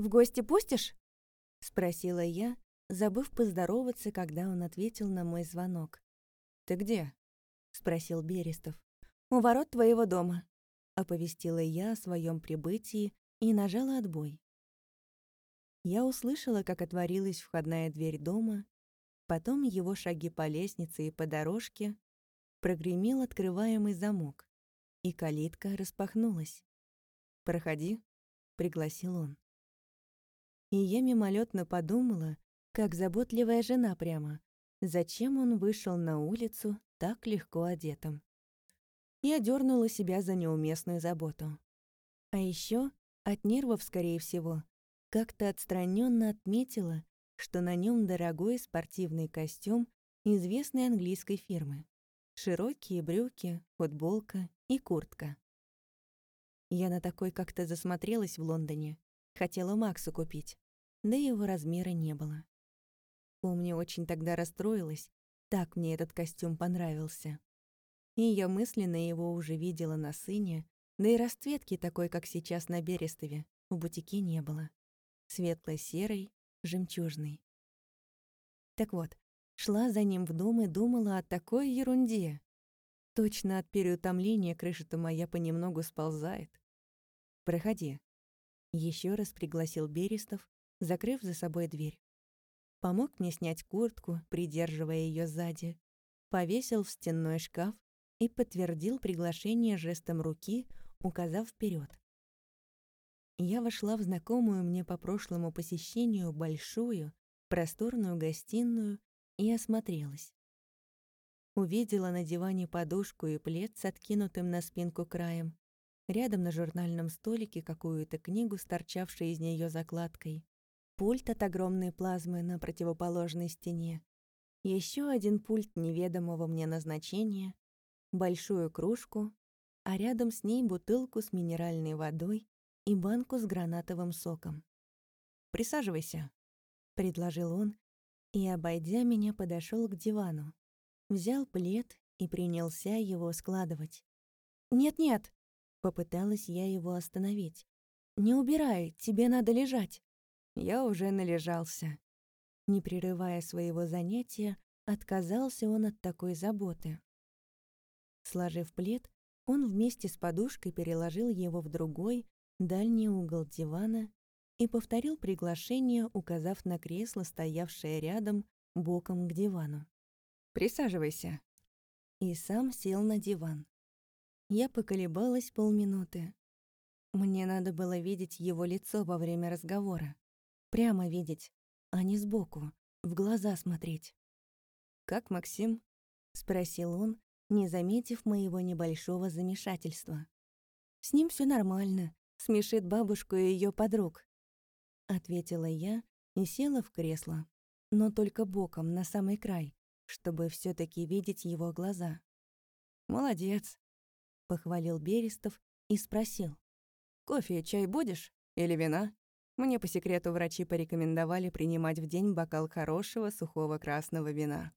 в гости пустишь?» — спросила я, забыв поздороваться, когда он ответил на мой звонок. «Ты где?» — спросил Берестов. «У ворот твоего дома», — оповестила я о своем прибытии и нажала отбой. Я услышала, как отворилась входная дверь дома, потом его шаги по лестнице и по дорожке, прогремел открываемый замок, и калитка распахнулась. «Проходи», — пригласил он. И я мимолетно подумала, как заботливая жена прямо, зачем он вышел на улицу так легко одетым. Я дернула себя за неуместную заботу. А еще от нервов, скорее всего, как-то отстраненно отметила, что на нем дорогой спортивный костюм известной английской фирмы. Широкие брюки, футболка и куртка. Я на такой как-то засмотрелась в Лондоне. Хотела Максу купить, да его размера не было. Помню, очень тогда расстроилась, так мне этот костюм понравился. И я мысленно его уже видела на сыне, да и расцветки такой, как сейчас на Берестове, в бутике не было. Светло-серый, жемчужный. Так вот, шла за ним в дом и думала о такой ерунде. Точно от переутомления крыша-то моя понемногу сползает. «Проходи». Еще раз пригласил Берестов, закрыв за собой дверь. Помог мне снять куртку, придерживая ее сзади. Повесил в стенной шкаф и подтвердил приглашение жестом руки, указав вперед. Я вошла в знакомую мне по прошлому посещению большую, просторную гостиную и осмотрелась. Увидела на диване подушку и плед с откинутым на спинку краем, рядом на журнальном столике какую-то книгу с торчавшей из нее закладкой, пульт от огромной плазмы на противоположной стене, еще один пульт неведомого мне назначения, большую кружку, а рядом с ней бутылку с минеральной водой и банку с гранатовым соком. «Присаживайся», — предложил он, и, обойдя меня, подошел к дивану, взял плед и принялся его складывать. «Нет-нет», — попыталась я его остановить. «Не убирай, тебе надо лежать». Я уже належался. Не прерывая своего занятия, отказался он от такой заботы. Сложив плед, он вместе с подушкой переложил его в другой, дальний угол дивана и повторил приглашение, указав на кресло, стоявшее рядом, боком к дивану. «Присаживайся». И сам сел на диван. Я поколебалась полминуты. Мне надо было видеть его лицо во время разговора. Прямо видеть, а не сбоку, в глаза смотреть. «Как Максим?» — спросил он, не заметив моего небольшого замешательства. «С ним все нормально смешит бабушку и ее подруг», — ответила я и села в кресло, но только боком, на самый край, чтобы все таки видеть его глаза. «Молодец», — похвалил Берестов и спросил. «Кофе чай будешь? Или вина? Мне по секрету врачи порекомендовали принимать в день бокал хорошего сухого красного вина».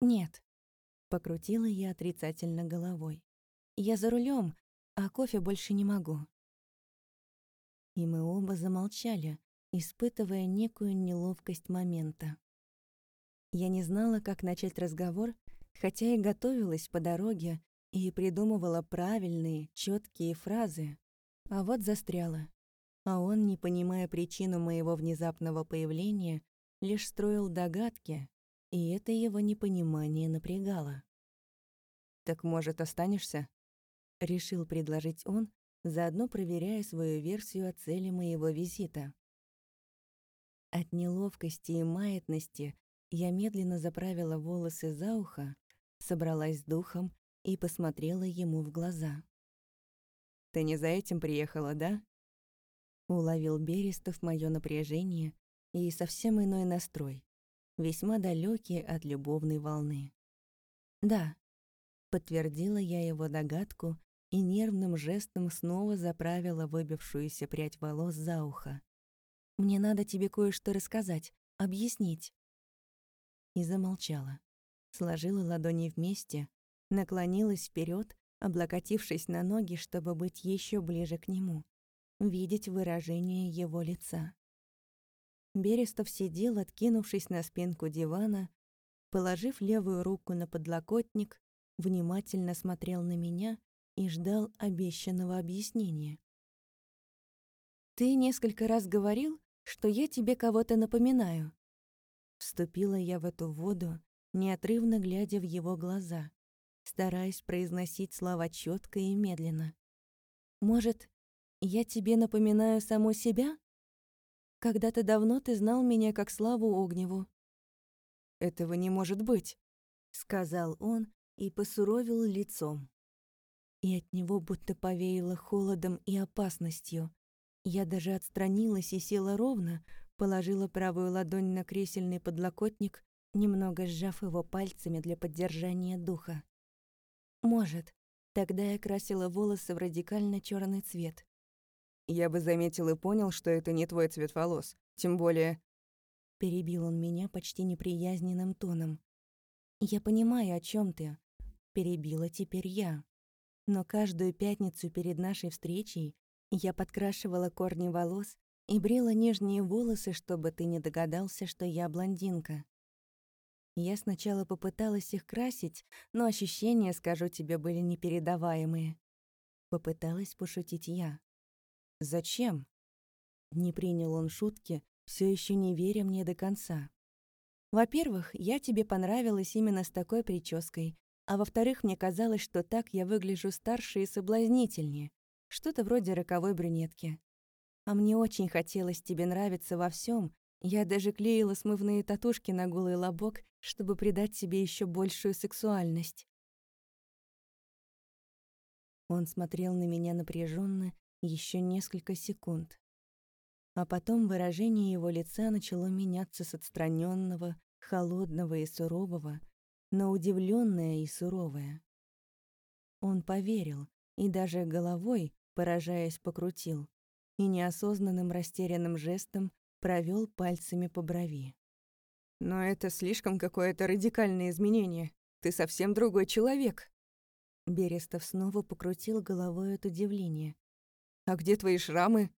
«Нет», — покрутила я отрицательно головой. «Я за рулем, а кофе больше не могу». И мы оба замолчали, испытывая некую неловкость момента. Я не знала, как начать разговор, хотя и готовилась по дороге и придумывала правильные, четкие фразы. А вот застряла. А он, не понимая причину моего внезапного появления, лишь строил догадки, и это его непонимание напрягало. «Так, может, останешься?» — решил предложить он, заодно проверяя свою версию о цели моего визита. От неловкости и маятности я медленно заправила волосы за ухо, собралась с духом и посмотрела ему в глаза. «Ты не за этим приехала, да?» Уловил Берестов моё напряжение и совсем иной настрой, весьма далекий от любовной волны. «Да», — подтвердила я его догадку и нервным жестом снова заправила выбившуюся прядь волос за ухо. «Мне надо тебе кое-что рассказать, объяснить». И замолчала. Сложила ладони вместе, наклонилась вперед, облокотившись на ноги, чтобы быть еще ближе к нему. Видеть выражение его лица. Берестов сидел, откинувшись на спинку дивана, положив левую руку на подлокотник, внимательно смотрел на меня и ждал обещанного объяснения. «Ты несколько раз говорил, что я тебе кого-то напоминаю». Вступила я в эту воду, неотрывно глядя в его глаза, стараясь произносить слова четко и медленно. «Может, я тебе напоминаю саму себя? Когда-то давно ты знал меня как Славу Огневу». «Этого не может быть», — сказал он и посуровил лицом. И от него будто повеяло холодом и опасностью. Я даже отстранилась и села ровно, положила правую ладонь на кресельный подлокотник, немного сжав его пальцами для поддержания духа. Может, тогда я красила волосы в радикально черный цвет. Я бы заметил и понял, что это не твой цвет волос. Тем более... Перебил он меня почти неприязненным тоном. «Я понимаю, о чем ты», — перебила теперь я. Но каждую пятницу перед нашей встречей я подкрашивала корни волос и брила нежные волосы, чтобы ты не догадался, что я блондинка. Я сначала попыталась их красить, но ощущения, скажу тебе, были непередаваемые. Попыталась пошутить я. «Зачем?» Не принял он шутки, все еще не веря мне до конца. «Во-первых, я тебе понравилась именно с такой прической, а во-вторых, мне казалось, что так я выгляжу старше и соблазнительнее, что-то вроде роковой брюнетки. А мне очень хотелось тебе нравиться во всем. Я даже клеила смывные татушки на голый лобок, чтобы придать себе еще большую сексуальность. Он смотрел на меня напряженно еще несколько секунд. А потом выражение его лица начало меняться с отстраненного, холодного и сурового на удивленное и суровое. Он поверил и даже головой, поражаясь, покрутил и неосознанным растерянным жестом провел пальцами по брови. «Но это слишком какое-то радикальное изменение. Ты совсем другой человек». Берестов снова покрутил головой от удивления. «А где твои шрамы?»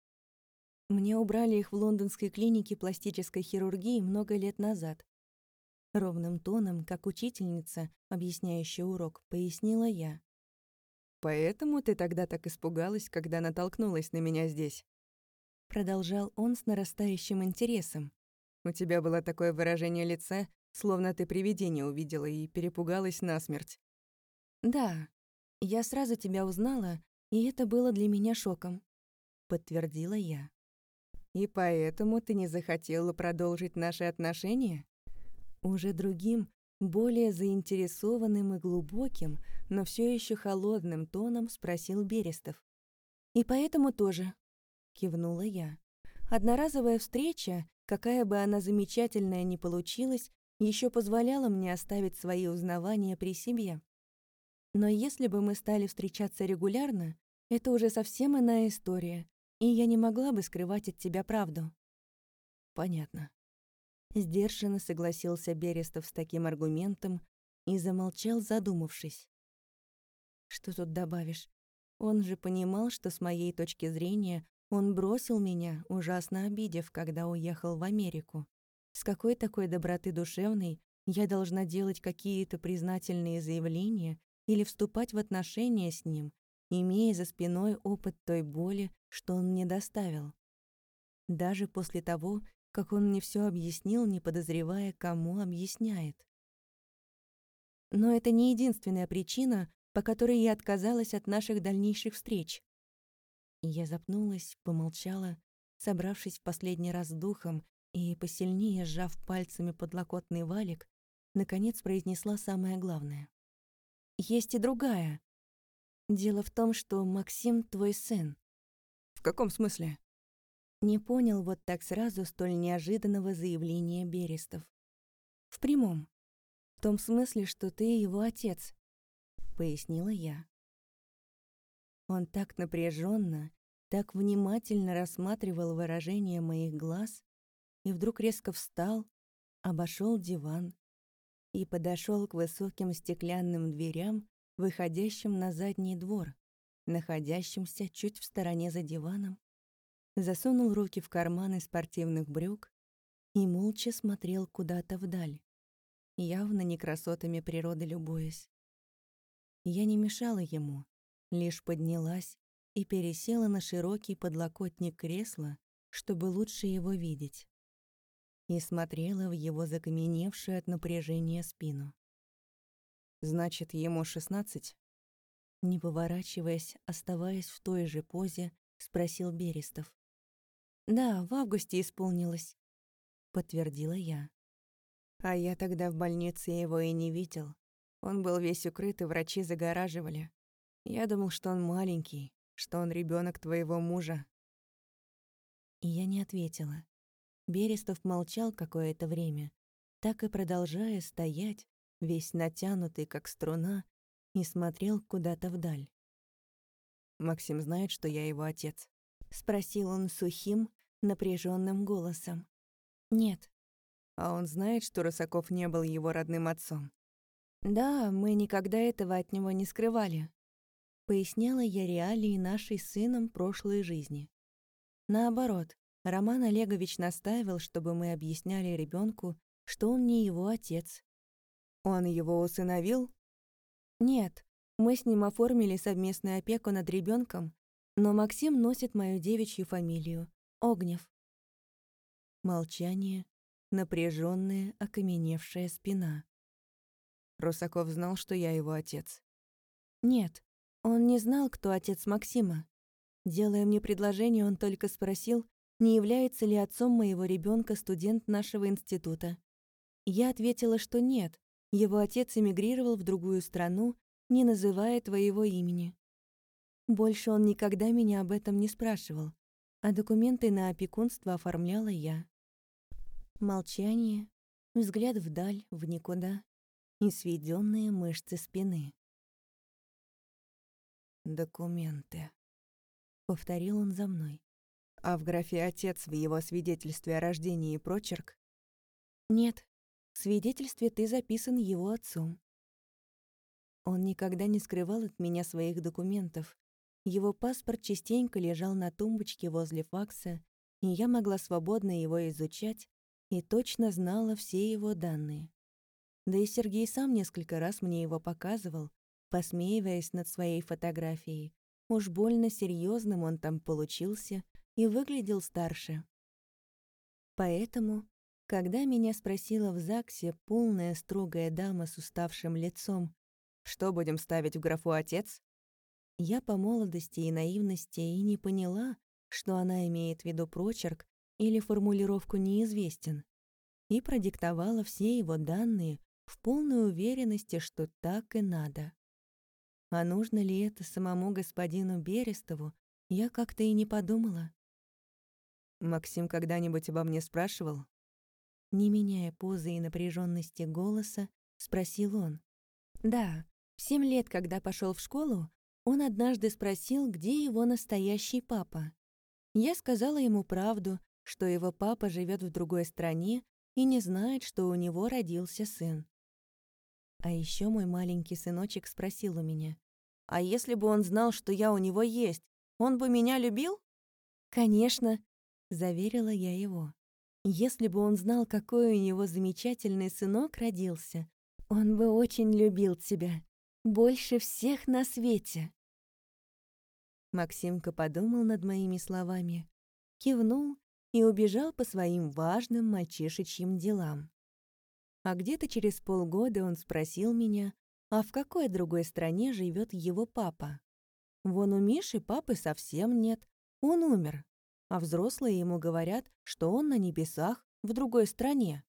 Мне убрали их в лондонской клинике пластической хирургии много лет назад. Ровным тоном, как учительница, объясняющая урок, пояснила я. Поэтому ты тогда так испугалась, когда натолкнулась на меня здесь?» Продолжал он с нарастающим интересом. «У тебя было такое выражение лица, словно ты привидение увидела и перепугалась насмерть». «Да, я сразу тебя узнала, и это было для меня шоком», — подтвердила я. «И поэтому ты не захотела продолжить наши отношения?» Уже другим, более заинтересованным и глубоким, но все еще холодным тоном спросил Берестов. «И поэтому тоже», — кивнула я. «Одноразовая встреча, какая бы она замечательная ни получилась, еще позволяла мне оставить свои узнавания при себе. Но если бы мы стали встречаться регулярно, это уже совсем иная история, и я не могла бы скрывать от тебя правду». «Понятно», Сдержанно согласился Берестов с таким аргументом и замолчал, задумавшись. Что тут добавишь? Он же понимал, что с моей точки зрения он бросил меня, ужасно обидев, когда уехал в Америку. С какой такой доброты душевной я должна делать какие-то признательные заявления или вступать в отношения с ним, имея за спиной опыт той боли, что он мне доставил. Даже после того, как он мне все объяснил, не подозревая, кому объясняет. Но это не единственная причина, по которой я отказалась от наших дальнейших встреч. Я запнулась, помолчала, собравшись в последний раз духом и, посильнее сжав пальцами подлокотный валик, наконец произнесла самое главное. «Есть и другая. Дело в том, что Максим твой сын». «В каком смысле?» Не понял вот так сразу столь неожиданного заявления Берестов. «В прямом. В том смысле, что ты его отец», — пояснила я. Он так напряженно, так внимательно рассматривал выражение моих глаз и вдруг резко встал, обошел диван и подошел к высоким стеклянным дверям, выходящим на задний двор, находящимся чуть в стороне за диваном, засунул руки в карманы спортивных брюк и молча смотрел куда-то вдаль, явно не красотами природы любуясь. Я не мешала ему, лишь поднялась и пересела на широкий подлокотник кресла, чтобы лучше его видеть, и смотрела в его закаменевшую от напряжения спину. «Значит, ему шестнадцать?» Не поворачиваясь, оставаясь в той же позе, спросил Берестов. «Да, в августе исполнилось», — подтвердила я. А я тогда в больнице его и не видел. Он был весь укрыт, и врачи загораживали. Я думал, что он маленький, что он ребенок твоего мужа. И я не ответила. Берестов молчал какое-то время, так и продолжая стоять, весь натянутый, как струна, и смотрел куда-то вдаль. «Максим знает, что я его отец?» — спросил он сухим, напряженным голосом. «Нет». «А он знает, что Русаков не был его родным отцом?» «Да, мы никогда этого от него не скрывали», — поясняла я реалии нашей сыном прошлой жизни. Наоборот, Роман Олегович настаивал, чтобы мы объясняли ребенку, что он не его отец. «Он его усыновил?» «Нет, мы с ним оформили совместную опеку над ребенком, но Максим носит мою девичью фамилию — Огнев». Молчание, напряженная, окаменевшая спина. Русаков знал, что я его отец. Нет, он не знал, кто отец Максима. Делая мне предложение, он только спросил, не является ли отцом моего ребенка студент нашего института. Я ответила, что нет, его отец эмигрировал в другую страну, не называя твоего имени. Больше он никогда меня об этом не спрашивал, а документы на опекунство оформляла я. Молчание, взгляд вдаль, в никуда и сведенные мышцы спины. «Документы», — повторил он за мной. «А в графе «Отец» в его свидетельстве о рождении прочерк?» «Нет, в свидетельстве ты записан его отцом». Он никогда не скрывал от меня своих документов. Его паспорт частенько лежал на тумбочке возле факса, и я могла свободно его изучать и точно знала все его данные. Да и Сергей сам несколько раз мне его показывал, посмеиваясь над своей фотографией. Уж больно серьезным он там получился и выглядел старше. Поэтому, когда меня спросила в ЗАГСе полная строгая дама с уставшим лицом, «Что будем ставить в графу «Отец»?» Я по молодости и наивности и не поняла, что она имеет в виду прочерк или формулировку «неизвестен», и продиктовала все его данные в полной уверенности, что так и надо. А нужно ли это самому господину Берестову, я как-то и не подумала. «Максим когда-нибудь обо мне спрашивал?» Не меняя позы и напряженности голоса, спросил он. «Да, в семь лет, когда пошел в школу, он однажды спросил, где его настоящий папа. Я сказала ему правду, что его папа живет в другой стране и не знает, что у него родился сын. А еще мой маленький сыночек спросил у меня, «А если бы он знал, что я у него есть, он бы меня любил?» «Конечно», — заверила я его. «Если бы он знал, какой у него замечательный сынок родился, он бы очень любил тебя. Больше всех на свете». Максимка подумал над моими словами, кивнул и убежал по своим важным мальчишечьим делам. А где-то через полгода он спросил меня, а в какой другой стране живет его папа. Вон у Миши папы совсем нет, он умер, а взрослые ему говорят, что он на небесах в другой стране.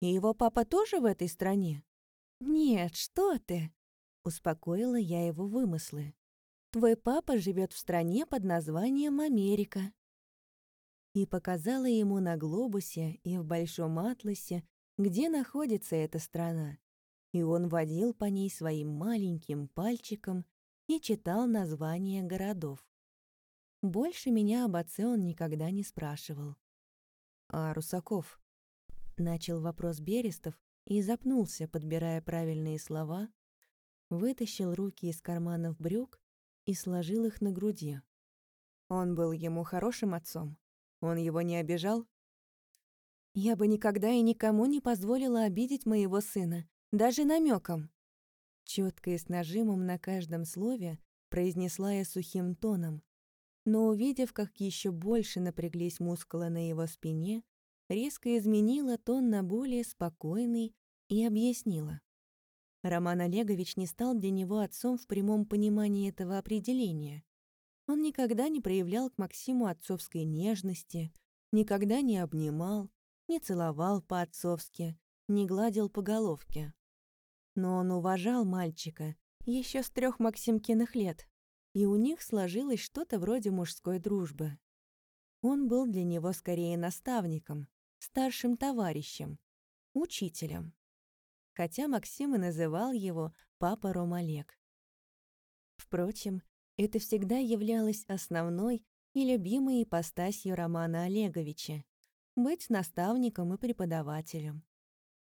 И его папа тоже в этой стране? Нет, что ты? Успокоила я его вымыслы. Твой папа живет в стране под названием Америка. И показала ему на глобусе и в большом атласе где находится эта страна, и он водил по ней своим маленьким пальчиком и читал названия городов. Больше меня об отце он никогда не спрашивал. «А Русаков?» Начал вопрос Берестов и запнулся, подбирая правильные слова, вытащил руки из карманов брюк и сложил их на груди. Он был ему хорошим отцом? Он его не обижал? Я бы никогда и никому не позволила обидеть моего сына, даже намеком. Четко и с нажимом на каждом слове произнесла я сухим тоном, но увидев, как еще больше напряглись мускулы на его спине, резко изменила тон на более спокойный и объяснила. Роман Олегович не стал для него отцом в прямом понимании этого определения. Он никогда не проявлял к Максиму отцовской нежности, никогда не обнимал, не целовал по-отцовски, не гладил по головке. Но он уважал мальчика еще с трех Максимкиных лет, и у них сложилось что-то вроде мужской дружбы. Он был для него скорее наставником, старшим товарищем, учителем хотя Максим и называл его «папа Ромалек». Впрочем, это всегда являлось основной и любимой ипостасью Романа Олеговича — быть наставником и преподавателем.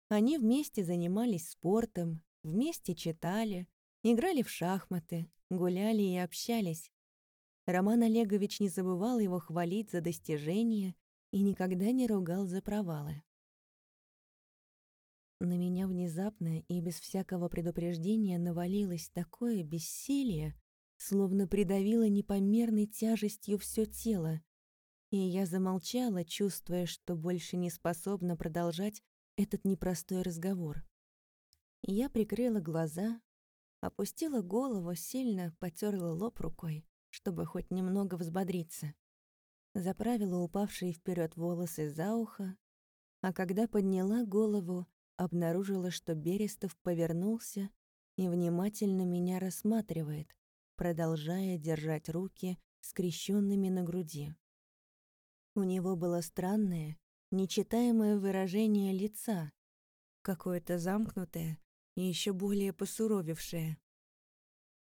Они вместе занимались спортом, вместе читали, играли в шахматы, гуляли и общались. Роман Олегович не забывал его хвалить за достижения и никогда не ругал за провалы. На меня внезапно и без всякого предупреждения навалилось такое бессилие, словно придавило непомерной тяжестью все тело, и я замолчала, чувствуя, что больше не способна продолжать этот непростой разговор. Я прикрыла глаза, опустила голову, сильно потерла лоб рукой, чтобы хоть немного взбодриться. Заправила упавшие вперед волосы за ухо, а когда подняла голову, обнаружила, что Берестов повернулся и внимательно меня рассматривает, продолжая держать руки скрещенными на груди. У него было странное, нечитаемое выражение лица, какое-то замкнутое и еще более посуровевшее.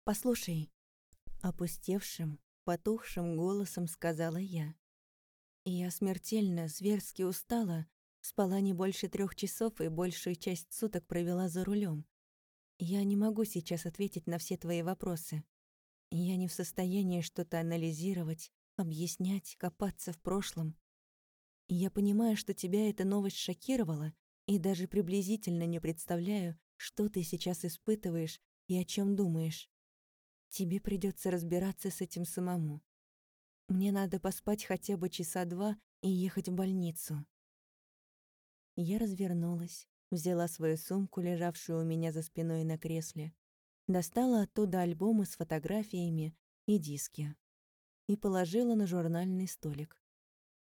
«Послушай», — опустевшим, потухшим голосом сказала я. «Я смертельно, зверски устала Спала не больше трех часов и большую часть суток провела за рулем. Я не могу сейчас ответить на все твои вопросы. Я не в состоянии что-то анализировать, объяснять, копаться в прошлом. Я понимаю, что тебя эта новость шокировала, и даже приблизительно не представляю, что ты сейчас испытываешь и о чем думаешь. Тебе придется разбираться с этим самому. Мне надо поспать хотя бы часа два и ехать в больницу. Я развернулась, взяла свою сумку, лежавшую у меня за спиной на кресле, достала оттуда альбомы с фотографиями и диски и положила на журнальный столик.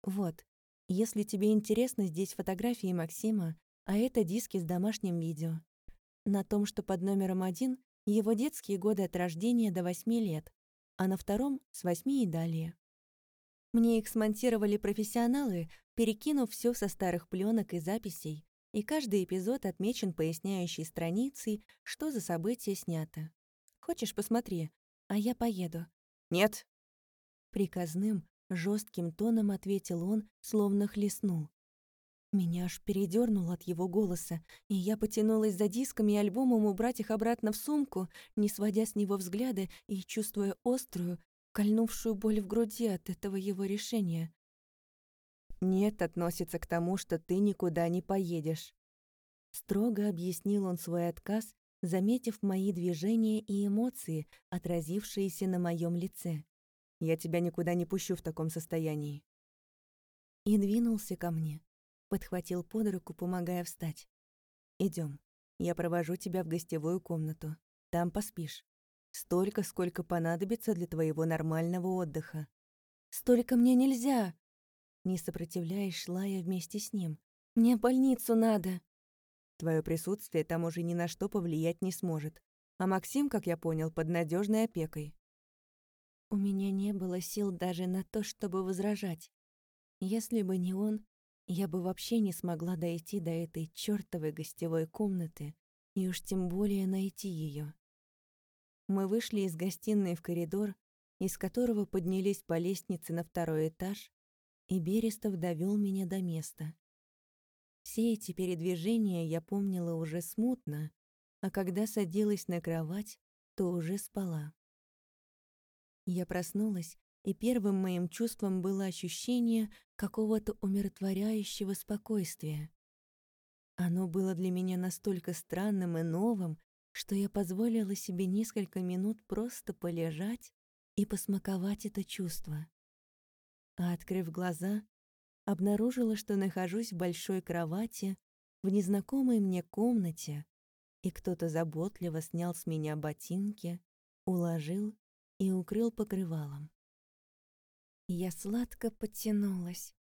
«Вот, если тебе интересно, здесь фотографии Максима, а это диски с домашним видео. На том, что под номером один, его детские годы от рождения до восьми лет, а на втором — с восьми и далее. Мне их смонтировали профессионалы, перекинув все со старых пленок и записей, и каждый эпизод отмечен поясняющей страницей, что за событие снято. Хочешь, посмотри, а я поеду. Нет. Приказным, жестким тоном ответил он, словно хлестнул. Меня аж передернуло от его голоса, и я потянулась за диском и альбомом убрать их обратно в сумку, не сводя с него взгляда и чувствуя острую, кольнувшую боль в груди от этого его решения. «Нет» относится к тому, что ты никуда не поедешь. Строго объяснил он свой отказ, заметив мои движения и эмоции, отразившиеся на моем лице. «Я тебя никуда не пущу в таком состоянии». И двинулся ко мне, подхватил под руку, помогая встать. Идем, я провожу тебя в гостевую комнату. Там поспишь. Столько, сколько понадобится для твоего нормального отдыха. Столько мне нельзя. Не сопротивляясь, шла я вместе с ним. Мне в больницу надо. Твое присутствие там уже ни на что повлиять не сможет. А Максим, как я понял, под надежной опекой. У меня не было сил даже на то, чтобы возражать. Если бы не он, я бы вообще не смогла дойти до этой чёртовой гостевой комнаты и уж тем более найти ее. Мы вышли из гостиной в коридор, из которого поднялись по лестнице на второй этаж, и Берестов довел меня до места. Все эти передвижения я помнила уже смутно, а когда садилась на кровать, то уже спала. Я проснулась, и первым моим чувством было ощущение какого-то умиротворяющего спокойствия. Оно было для меня настолько странным и новым, что я позволила себе несколько минут просто полежать и посмаковать это чувство. А открыв глаза, обнаружила, что нахожусь в большой кровати в незнакомой мне комнате, и кто-то заботливо снял с меня ботинки, уложил и укрыл покрывалом. Я сладко потянулась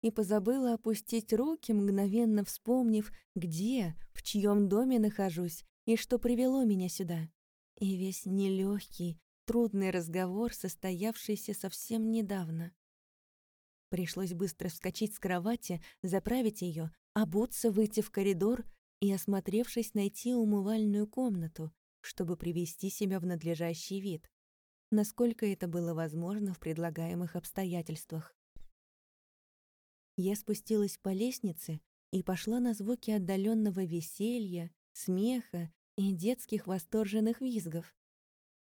и позабыла опустить руки, мгновенно вспомнив, где, в чьем доме нахожусь и что привело меня сюда. И весь нелегкий, трудный разговор, состоявшийся совсем недавно. Пришлось быстро вскочить с кровати, заправить ее, обуться, выйти в коридор и, осмотревшись, найти умывальную комнату, чтобы привести себя в надлежащий вид, насколько это было возможно в предлагаемых обстоятельствах. Я спустилась по лестнице и пошла на звуки отдаленного веселья, смеха и детских восторженных визгов.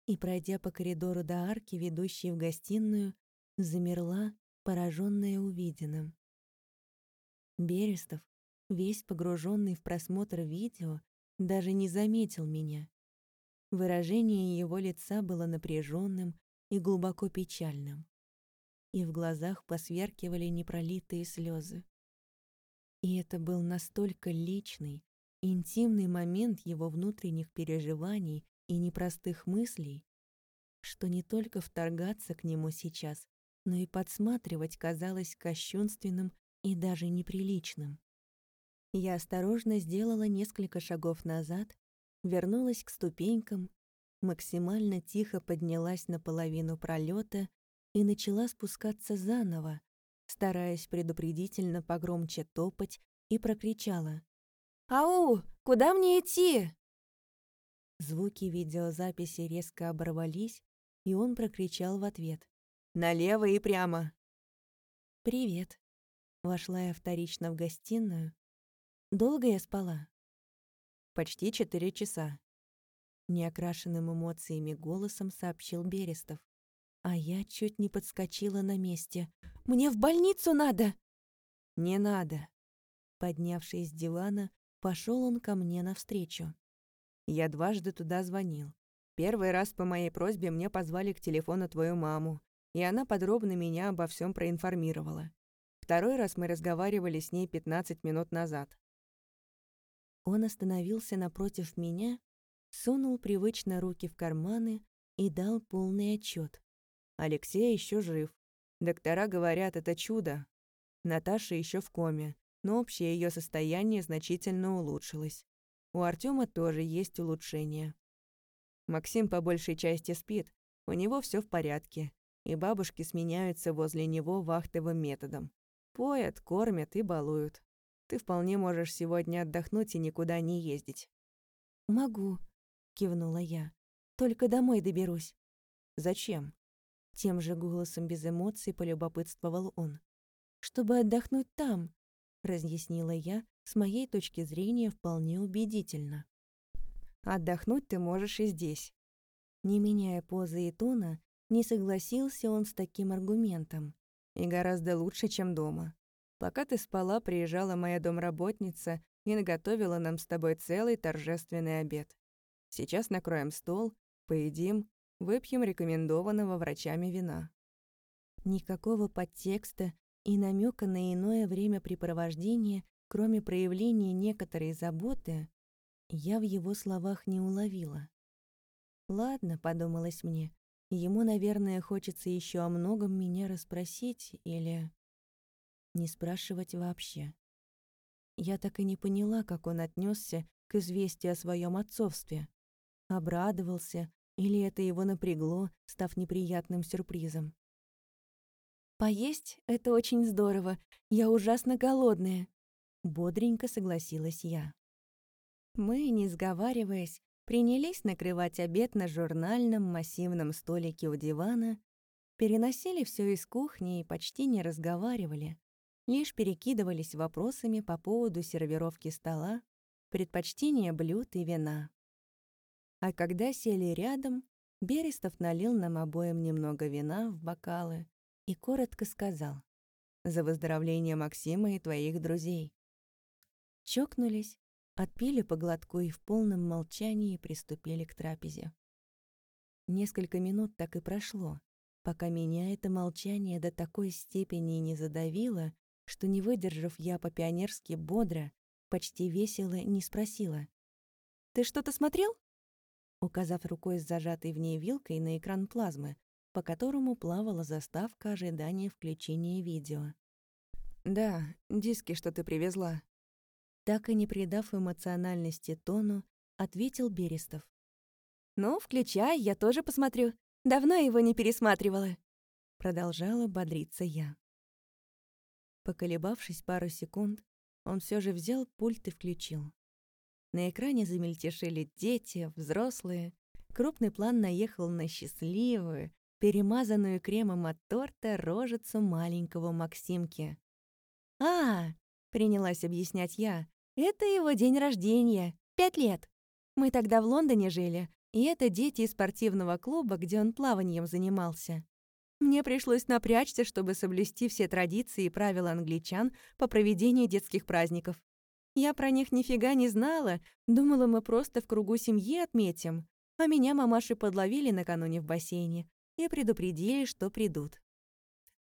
И, пройдя по коридору до арки, ведущей в гостиную, замерла, пораженная увиденным. Берестов, весь погруженный в просмотр видео, даже не заметил меня. Выражение его лица было напряженным и глубоко печальным. И в глазах посверкивали непролитые слезы. И это был настолько личный, интимный момент его внутренних переживаний и непростых мыслей, что не только вторгаться к нему сейчас, но и подсматривать казалось кощунственным и даже неприличным. Я осторожно сделала несколько шагов назад, вернулась к ступенькам, максимально тихо поднялась на половину пролета и начала спускаться заново, стараясь предупредительно погромче топать, и прокричала. «Ау! Куда мне идти?» Звуки видеозаписи резко оборвались, и он прокричал в ответ. «Налево и прямо!» «Привет!» Вошла я вторично в гостиную. Долго я спала? Почти четыре часа. Неокрашенным эмоциями голосом сообщил Берестов. А я чуть не подскочила на месте. «Мне в больницу надо!» «Не надо!» Поднявшись с дивана, пошел он ко мне навстречу. Я дважды туда звонил. Первый раз по моей просьбе мне позвали к телефону твою маму, и она подробно меня обо всем проинформировала. Второй раз мы разговаривали с ней 15 минут назад. Он остановился напротив меня, сунул привычно руки в карманы и дал полный отчет. Алексей еще жив. Доктора говорят, это чудо. Наташа еще в коме, но общее ее состояние значительно улучшилось. У Артема тоже есть улучшение. Максим по большей части спит, у него все в порядке, и бабушки сменяются возле него вахтовым методом. Поят, кормят и балуют. Ты вполне можешь сегодня отдохнуть и никуда не ездить». «Могу», — кивнула я. «Только домой доберусь». «Зачем?» Тем же голосом без эмоций полюбопытствовал он. «Чтобы отдохнуть там», — разъяснила я, с моей точки зрения вполне убедительно. «Отдохнуть ты можешь и здесь». Не меняя позы и тона, не согласился он с таким аргументом. И гораздо лучше, чем дома. Пока ты спала, приезжала моя домработница и наготовила нам с тобой целый торжественный обед. Сейчас накроем стол, поедим, выпьем рекомендованного врачами вина. Никакого подтекста и намека на иное времяпрепровождение, кроме проявления некоторой заботы, я в его словах не уловила. «Ладно», — подумалось мне, Ему, наверное, хочется еще о многом меня расспросить или не спрашивать вообще. Я так и не поняла, как он отнесся к известию о своем отцовстве. Обрадовался или это его напрягло, став неприятным сюрпризом. «Поесть — это очень здорово. Я ужасно голодная», — бодренько согласилась я. Мы, не сговариваясь, принялись накрывать обед на журнальном массивном столике у дивана, переносили все из кухни и почти не разговаривали, лишь перекидывались вопросами по поводу сервировки стола, предпочтения блюд и вина. А когда сели рядом, Берестов налил нам обоим немного вина в бокалы и коротко сказал «За выздоровление Максима и твоих друзей». Чокнулись, отпили по глотку и в полном молчании приступили к трапезе. Несколько минут так и прошло, пока меня это молчание до такой степени не задавило, что, не выдержав, я по-пионерски бодро, почти весело не спросила. «Ты что-то смотрел?» указав рукой с зажатой в ней вилкой на экран плазмы, по которому плавала заставка ожидания включения видео. «Да, диски, что ты привезла». Так и не придав эмоциональности тону, ответил Берестов. «Ну, включай, я тоже посмотрю. Давно его не пересматривала». Продолжала бодриться я. Поколебавшись пару секунд, он все же взял пульт и включил. На экране замельтешили дети, взрослые. Крупный план наехал на счастливую, перемазанную кремом от торта рожицу маленького Максимки. «А, — принялась объяснять я, — это его день рождения, пять лет. Мы тогда в Лондоне жили, и это дети из спортивного клуба, где он плаванием занимался. Мне пришлось напрячься, чтобы соблюсти все традиции и правила англичан по проведению детских праздников. Я про них нифига не знала, думала, мы просто в кругу семьи отметим. А меня мамаши подловили накануне в бассейне и предупредили, что придут.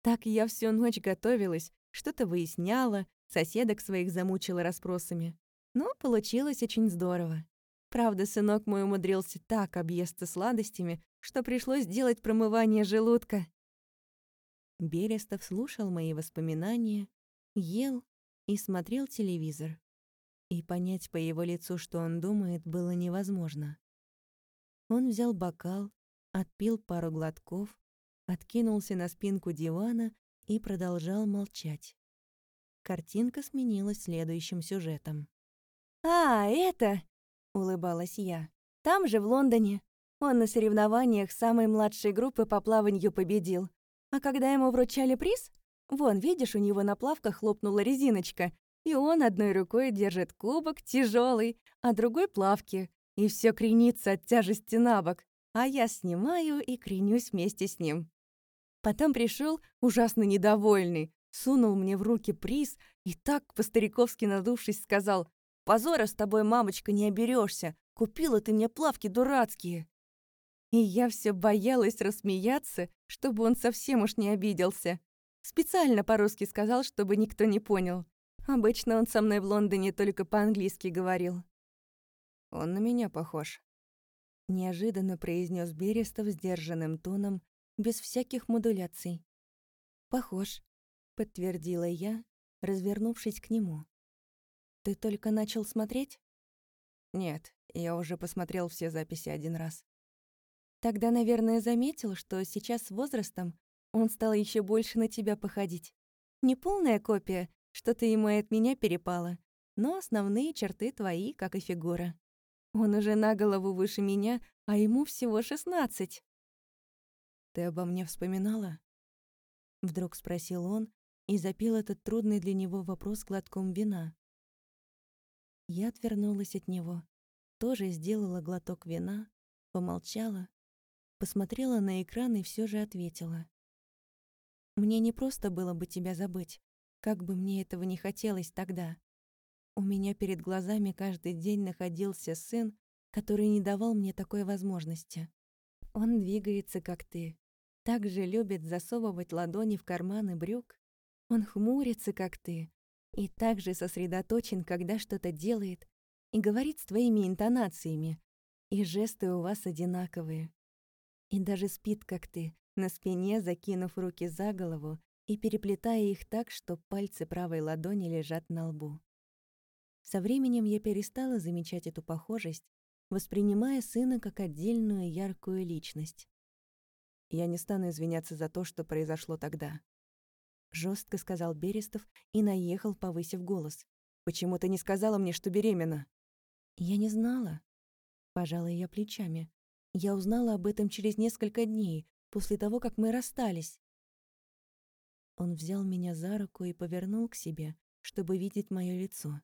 Так я всю ночь готовилась, что-то выясняла, соседок своих замучила расспросами. Но получилось очень здорово. Правда, сынок мой умудрился так объесться сладостями, что пришлось делать промывание желудка. Берестов слушал мои воспоминания, ел и смотрел телевизор и понять по его лицу, что он думает, было невозможно. Он взял бокал, отпил пару глотков, откинулся на спинку дивана и продолжал молчать. Картинка сменилась следующим сюжетом. «А, это!» — улыбалась я. «Там же, в Лондоне. Он на соревнованиях самой младшей группы по плаванию победил. А когда ему вручали приз, вон, видишь, у него на плавках хлопнула резиночка, и он одной рукой держит кубок тяжелый, а другой плавки, и все кренится от тяжести на бок, а я снимаю и кренюсь вместе с ним. Потом пришел ужасно недовольный, сунул мне в руки приз и так, по-стариковски надувшись, сказал «Позора с тобой, мамочка, не оберешься, купила ты мне плавки дурацкие». И я все боялась рассмеяться, чтобы он совсем уж не обиделся. Специально по-русски сказал, чтобы никто не понял. Обычно он со мной в Лондоне только по-английски говорил. Он на меня похож. Неожиданно произнес Берестов сдержанным тоном, без всяких модуляций. «Похож», — подтвердила я, развернувшись к нему. «Ты только начал смотреть?» «Нет, я уже посмотрел все записи один раз». «Тогда, наверное, заметил, что сейчас с возрастом он стал еще больше на тебя походить. Не полная копия, что-то ему и от меня перепало, но основные черты твои, как и фигура. Он уже на голову выше меня, а ему всего шестнадцать. «Ты обо мне вспоминала?» Вдруг спросил он и запил этот трудный для него вопрос глотком вина. Я отвернулась от него, тоже сделала глоток вина, помолчала, посмотрела на экран и все же ответила. «Мне не просто было бы тебя забыть. Как бы мне этого не хотелось тогда. У меня перед глазами каждый день находился сын, который не давал мне такой возможности. Он двигается, как ты. Так же любит засовывать ладони в карманы брюк. Он хмурится, как ты. И так же сосредоточен, когда что-то делает. И говорит с твоими интонациями. И жесты у вас одинаковые. И даже спит, как ты, на спине, закинув руки за голову и переплетая их так, что пальцы правой ладони лежат на лбу. Со временем я перестала замечать эту похожесть, воспринимая сына как отдельную яркую личность. «Я не стану извиняться за то, что произошло тогда», — жестко сказал Берестов и наехал, повысив голос. «Почему ты не сказала мне, что беременна?» «Я не знала», — пожала я плечами. «Я узнала об этом через несколько дней, после того, как мы расстались. Он взял меня за руку и повернул к себе, чтобы видеть мое лицо.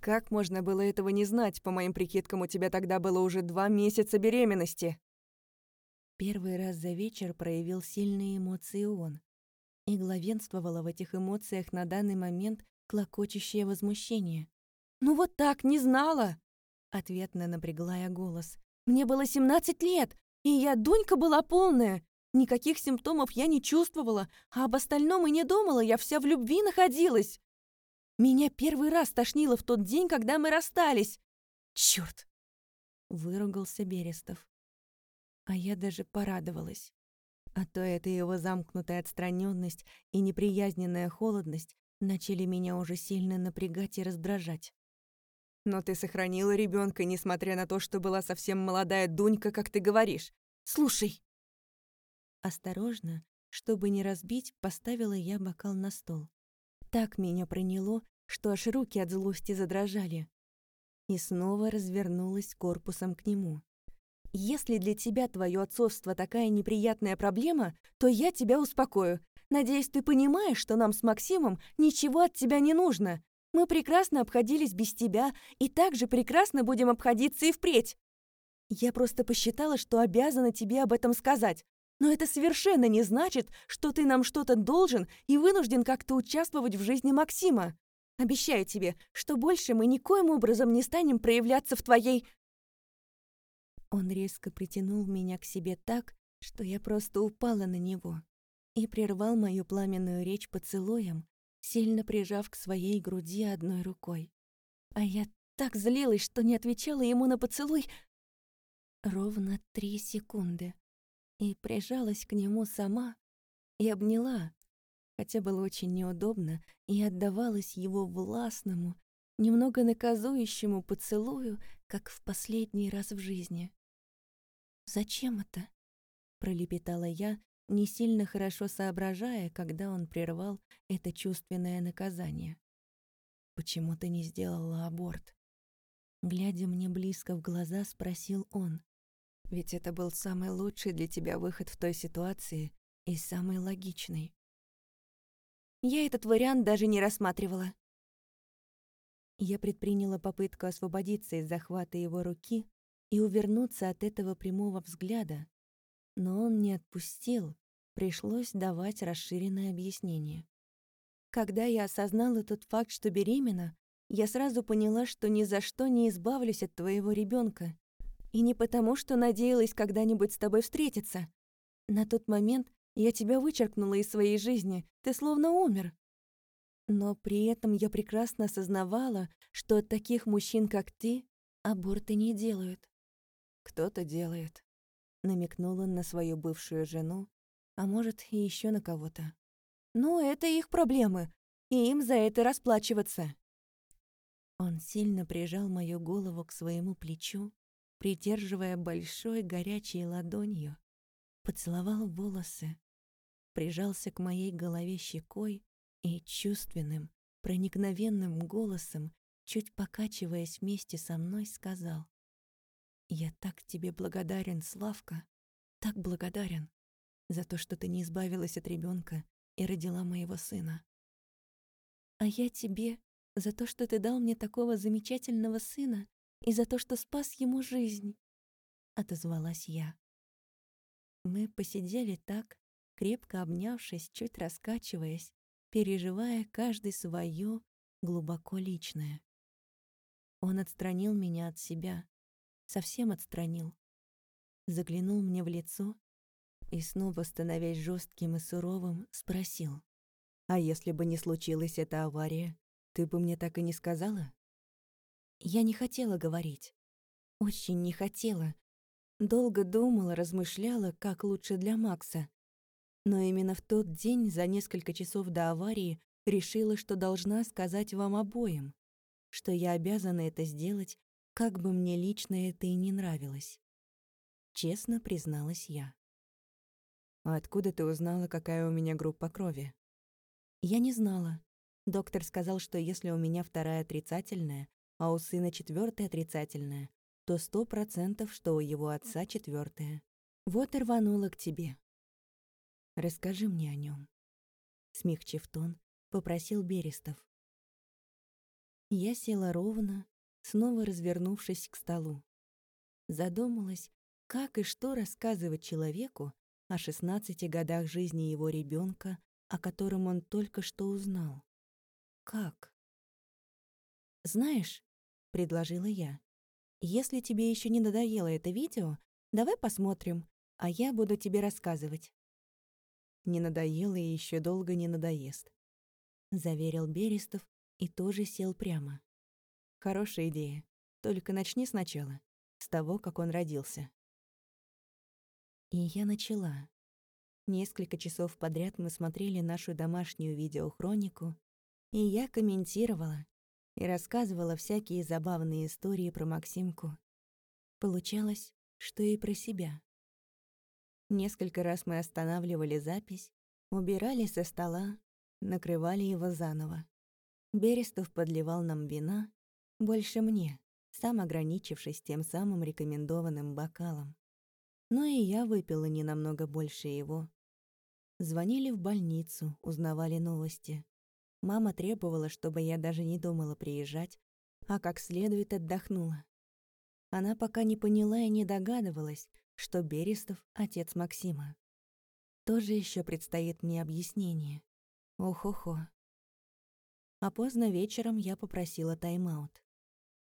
«Как можно было этого не знать? По моим прикидкам, у тебя тогда было уже два месяца беременности!» Первый раз за вечер проявил сильные эмоции он. И главенствовало в этих эмоциях на данный момент клокочущее возмущение. «Ну вот так, не знала!» Ответно напрягла я голос. «Мне было семнадцать лет, и я Дунька была полная. Никаких симптомов я не чувствовала, а об остальном и не думала, я вся в любви находилась. Меня первый раз тошнило в тот день, когда мы расстались. Чёрт!» Выругался Берестов. А я даже порадовалась. А то эта его замкнутая отстраненность и неприязненная холодность начали меня уже сильно напрягать и раздражать. Но ты сохранила ребенка, несмотря на то, что была совсем молодая Дунька, как ты говоришь. Слушай. Осторожно, чтобы не разбить, поставила я бокал на стол. Так меня проняло, что аж руки от злости задрожали. И снова развернулась корпусом к нему. Если для тебя твое отцовство такая неприятная проблема, то я тебя успокою. Надеюсь, ты понимаешь, что нам с Максимом ничего от тебя не нужно. Мы прекрасно обходились без тебя и также прекрасно будем обходиться и впредь. Я просто посчитала, что обязана тебе об этом сказать. Но это совершенно не значит, что ты нам что-то должен и вынужден как-то участвовать в жизни Максима. Обещаю тебе, что больше мы никоим образом не станем проявляться в твоей он резко притянул меня к себе так, что я просто упала на него и прервал мою пламенную речь поцелуем, сильно прижав к своей груди одной рукой. А я так злилась, что не отвечала ему на поцелуй ровно три секунды и прижалась к нему сама и обняла, хотя было очень неудобно и отдавалась его властному, немного наказующему поцелую, как в последний раз в жизни. «Зачем это?» — пролепетала я, не сильно хорошо соображая, когда он прервал это чувственное наказание. «Почему ты не сделала аборт?» Глядя мне близко в глаза, спросил он. «Ведь это был самый лучший для тебя выход в той ситуации и самый логичный». Я этот вариант даже не рассматривала. Я предприняла попытку освободиться из захвата его руки, и увернуться от этого прямого взгляда, но он не отпустил, пришлось давать расширенное объяснение. Когда я осознала тот факт, что беременна, я сразу поняла, что ни за что не избавлюсь от твоего ребенка. И не потому, что надеялась когда-нибудь с тобой встретиться. На тот момент я тебя вычеркнула из своей жизни, ты словно умер. Но при этом я прекрасно осознавала, что от таких мужчин, как ты, аборты не делают. Кто-то делает. Намекнул он на свою бывшую жену, а может, и еще на кого-то. Ну, это их проблемы, и им за это расплачиваться. Он сильно прижал мою голову к своему плечу, придерживая большой горячей ладонью, поцеловал волосы, прижался к моей голове щекой и чувственным, проникновенным голосом, чуть покачиваясь вместе со мной, сказал «Я так тебе благодарен, Славка, так благодарен за то, что ты не избавилась от ребенка и родила моего сына. А я тебе за то, что ты дал мне такого замечательного сына и за то, что спас ему жизнь», — отозвалась я. Мы посидели так, крепко обнявшись, чуть раскачиваясь, переживая каждый свое глубоко личное. Он отстранил меня от себя, совсем отстранил. Заглянул мне в лицо и, снова становясь жестким и суровым, спросил. «А если бы не случилась эта авария, ты бы мне так и не сказала?» Я не хотела говорить. Очень не хотела. Долго думала, размышляла, как лучше для Макса. Но именно в тот день, за несколько часов до аварии, решила, что должна сказать вам обоим, что я обязана это сделать как бы мне лично это и не нравилось. Честно призналась я. «А откуда ты узнала, какая у меня группа крови?» «Я не знала. Доктор сказал, что если у меня вторая отрицательная, а у сына четвертая отрицательная, то сто процентов, что у его отца четвертая. Вот и рванула к тебе. Расскажи мне о нем. Смягчив тон, попросил Берестов. Я села ровно, снова развернувшись к столу. Задумалась, Как и что рассказывать человеку о 16 годах жизни его ребенка, о котором он только что узнал? Как? «Знаешь», — предложила я, «если тебе еще не надоело это видео, давай посмотрим, а я буду тебе рассказывать». «Не надоело и еще долго не надоест», — заверил Берестов и тоже сел прямо. «Хорошая идея. Только начни сначала, с того, как он родился». И я начала. Несколько часов подряд мы смотрели нашу домашнюю видеохронику, и я комментировала и рассказывала всякие забавные истории про Максимку. Получалось, что и про себя. Несколько раз мы останавливали запись, убирали со стола, накрывали его заново. Берестов подливал нам вина, больше мне, сам ограничившись тем самым рекомендованным бокалом. Но и я выпила не намного больше его. Звонили в больницу, узнавали новости. Мама требовала, чтобы я даже не думала приезжать, а как следует отдохнула. Она пока не поняла и не догадывалась, что Берестов — отец Максима. Тоже еще предстоит мне объяснение. Ох-охо. А поздно вечером я попросила тайм-аут.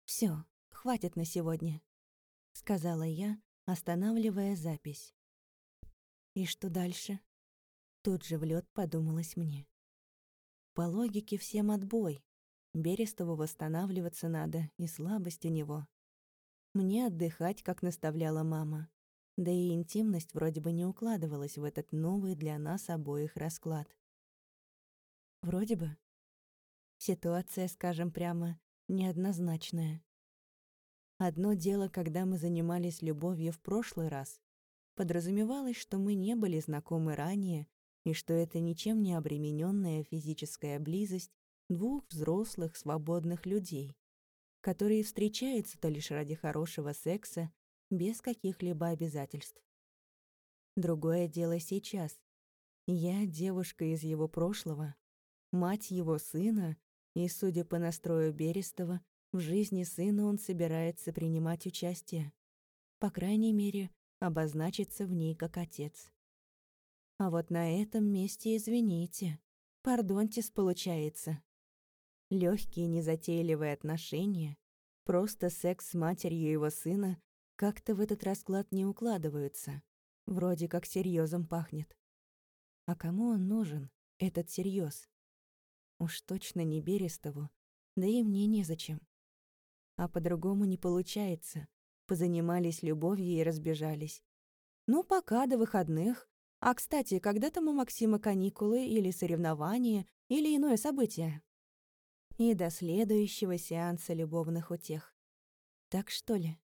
Все, хватит на сегодня», — сказала я, останавливая запись. «И что дальше?» Тут же в лед подумалось мне. По логике всем отбой. Берестову восстанавливаться надо, и слабость у него. Мне отдыхать, как наставляла мама. Да и интимность вроде бы не укладывалась в этот новый для нас обоих расклад. Вроде бы. Ситуация, скажем прямо, неоднозначная. Одно дело, когда мы занимались любовью в прошлый раз. Подразумевалось, что мы не были знакомы ранее и что это ничем не обремененная физическая близость двух взрослых свободных людей, которые встречаются-то лишь ради хорошего секса, без каких-либо обязательств. Другое дело сейчас. Я девушка из его прошлого, мать его сына, и, судя по настрою Берестова, в жизни сына он собирается принимать участие. По крайней мере, обозначиться в ней как отец. А вот на этом месте, извините, пардонтис получается. Легкие незатейливые отношения, просто секс с матерью его сына как-то в этот расклад не укладываются. Вроде как серьезом пахнет. А кому он нужен, этот серьез? Уж точно не Берестову, да и мне незачем. А по-другому не получается. Позанимались любовью и разбежались. Ну, пока до выходных, а, кстати, когда там у Максима каникулы или соревнования, или иное событие? И до следующего сеанса любовных утех. Так что ли?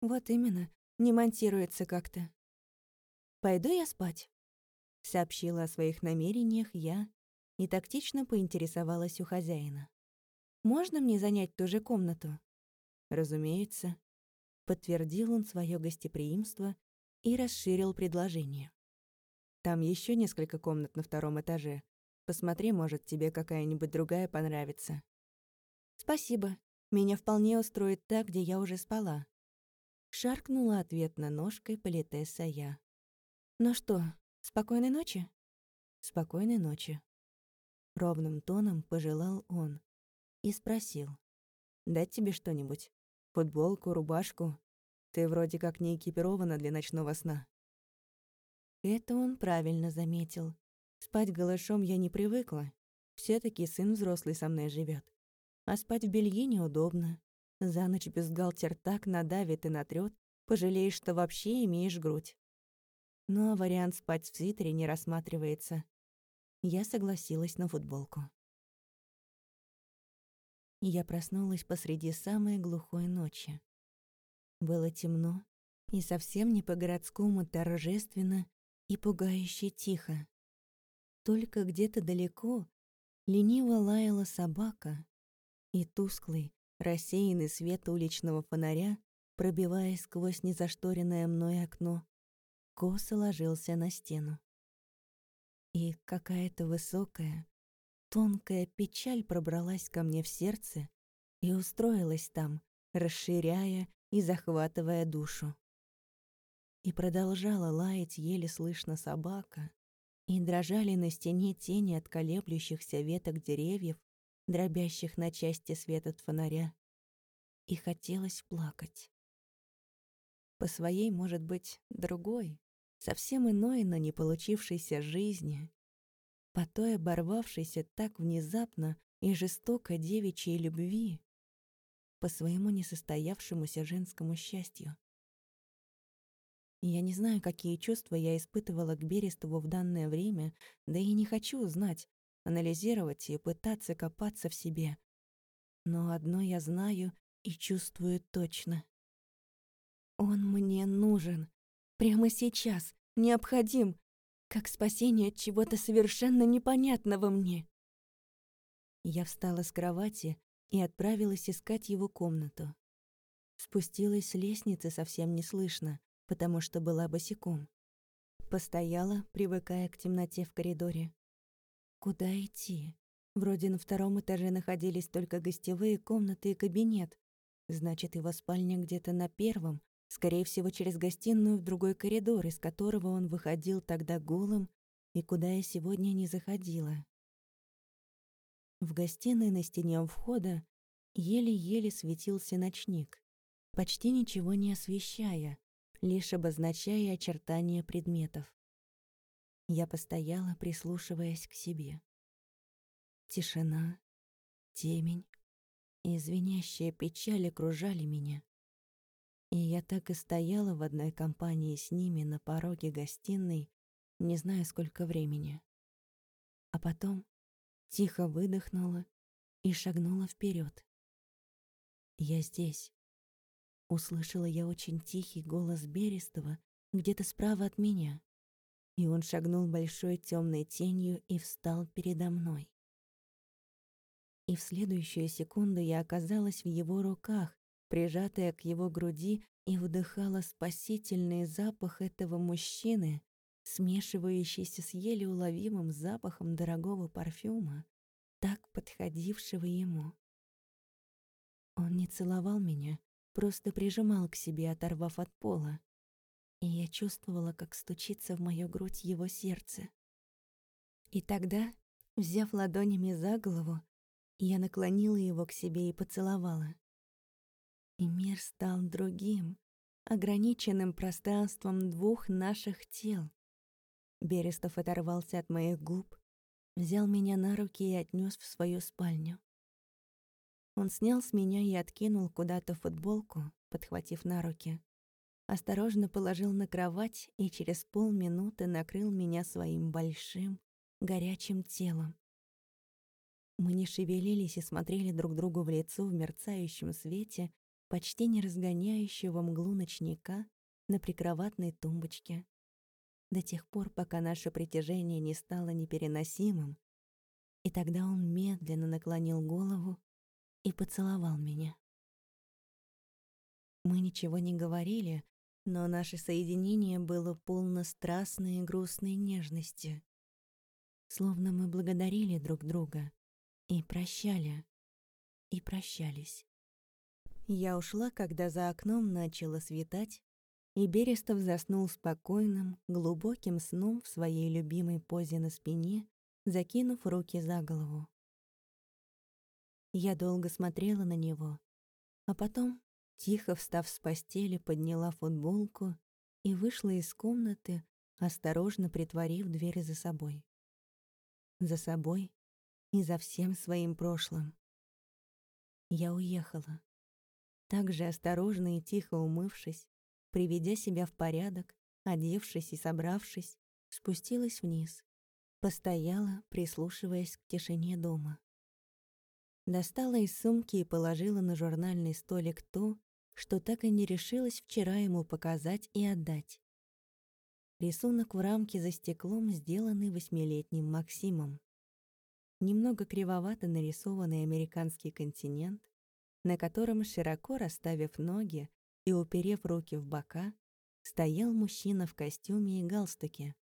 Вот именно, не монтируется как-то. «Пойду я спать», — сообщила о своих намерениях я и тактично поинтересовалась у хозяина. «Можно мне занять ту же комнату?» «Разумеется», — подтвердил он свое гостеприимство и расширил предложение. Там еще несколько комнат на втором этаже. Посмотри, может, тебе какая-нибудь другая понравится. Спасибо. Меня вполне устроит та, где я уже спала. Шаркнула ответно ножкой политесса я. Ну что, спокойной ночи? Спокойной ночи. Ровным тоном пожелал он и спросил. «Дать тебе что-нибудь? Футболку, рубашку? Ты вроде как не экипирована для ночного сна». Это он правильно заметил. Спать голышом я не привыкла. все таки сын взрослый со мной живет. А спать в белье неудобно. За ночь бюстгальтер так надавит и натрёт, пожалеешь, что вообще имеешь грудь. Ну а вариант спать в свитере не рассматривается. Я согласилась на футболку. Я проснулась посреди самой глухой ночи. Было темно и совсем не по-городскому торжественно и пугающе тихо. Только где-то далеко лениво лаяла собака, и тусклый, рассеянный свет уличного фонаря, пробиваясь сквозь незашторенное мной окно, косо ложился на стену. И какая-то высокая, тонкая печаль пробралась ко мне в сердце и устроилась там, расширяя и захватывая душу. И продолжала лаять еле слышно собака, и дрожали на стене тени от колеблющихся веток деревьев, дробящих на части свет от фонаря. И хотелось плакать. По своей, может быть, другой, совсем иной, но не получившейся жизни, по той оборвавшейся так внезапно и жестоко девичьей любви, по своему несостоявшемуся женскому счастью. Я не знаю, какие чувства я испытывала к Берестову в данное время, да и не хочу знать, анализировать и пытаться копаться в себе. Но одно я знаю и чувствую точно. Он мне нужен. Прямо сейчас. Необходим. Как спасение от чего-то совершенно непонятного мне. Я встала с кровати и отправилась искать его комнату. Спустилась с лестницы совсем неслышно, потому что была босиком. Постояла, привыкая к темноте в коридоре. Куда идти? Вроде на втором этаже находились только гостевые комнаты и кабинет. Значит, его спальня где-то на первом, скорее всего, через гостиную в другой коридор, из которого он выходил тогда голым и куда я сегодня не заходила. В гостиной на стене у входа еле-еле светился ночник, почти ничего не освещая, лишь обозначая очертания предметов. Я постояла, прислушиваясь к себе. Тишина, темень и звенящая печаль окружали меня. И я так и стояла в одной компании с ними на пороге гостиной, не знаю сколько времени. А потом тихо выдохнула и шагнула вперед. Я здесь. Услышала я очень тихий голос Берестова где-то справа от меня. И он шагнул большой темной тенью и встал передо мной. И в следующую секунду я оказалась в его руках, прижатая к его груди, и вдыхала спасительный запах этого мужчины, смешивающийся с еле уловимым запахом дорогого парфюма, так подходившего ему. Он не целовал меня, просто прижимал к себе, оторвав от пола. И я чувствовала, как стучится в мою грудь его сердце. И тогда, взяв ладонями за голову, я наклонила его к себе и поцеловала. И мир стал другим, ограниченным пространством двух наших тел. Берестов оторвался от моих губ, взял меня на руки и отнес в свою спальню. Он снял с меня и откинул куда-то футболку, подхватив на руки. Осторожно положил на кровать и через полминуты накрыл меня своим большим, горячим телом. Мы не шевелились и смотрели друг другу в лицо в мерцающем свете, почти не разгоняющего мглу ночника на прикроватной тумбочке. До тех пор, пока наше притяжение не стало непереносимым, и тогда он медленно наклонил голову и поцеловал меня. Мы ничего не говорили, но наше соединение было полно страстной и грустной нежности. Словно мы благодарили друг друга и прощали, и прощались. Я ушла, когда за окном начало светать, и Берестов заснул спокойным, глубоким сном в своей любимой позе на спине, закинув руки за голову. Я долго смотрела на него, а потом, тихо встав с постели, подняла футболку и вышла из комнаты, осторожно притворив дверь за собой. За собой и за всем своим прошлым. Я уехала. Так же осторожно и тихо умывшись, приведя себя в порядок, одевшись и собравшись, спустилась вниз, постояла, прислушиваясь к тишине дома. Достала из сумки и положила на журнальный столик то, что так и не решилась вчера ему показать и отдать. Рисунок в рамке за стеклом, сделанный восьмилетним Максимом. Немного кривовато нарисованный американский континент, на котором, широко расставив ноги и уперев руки в бока, стоял мужчина в костюме и галстуке,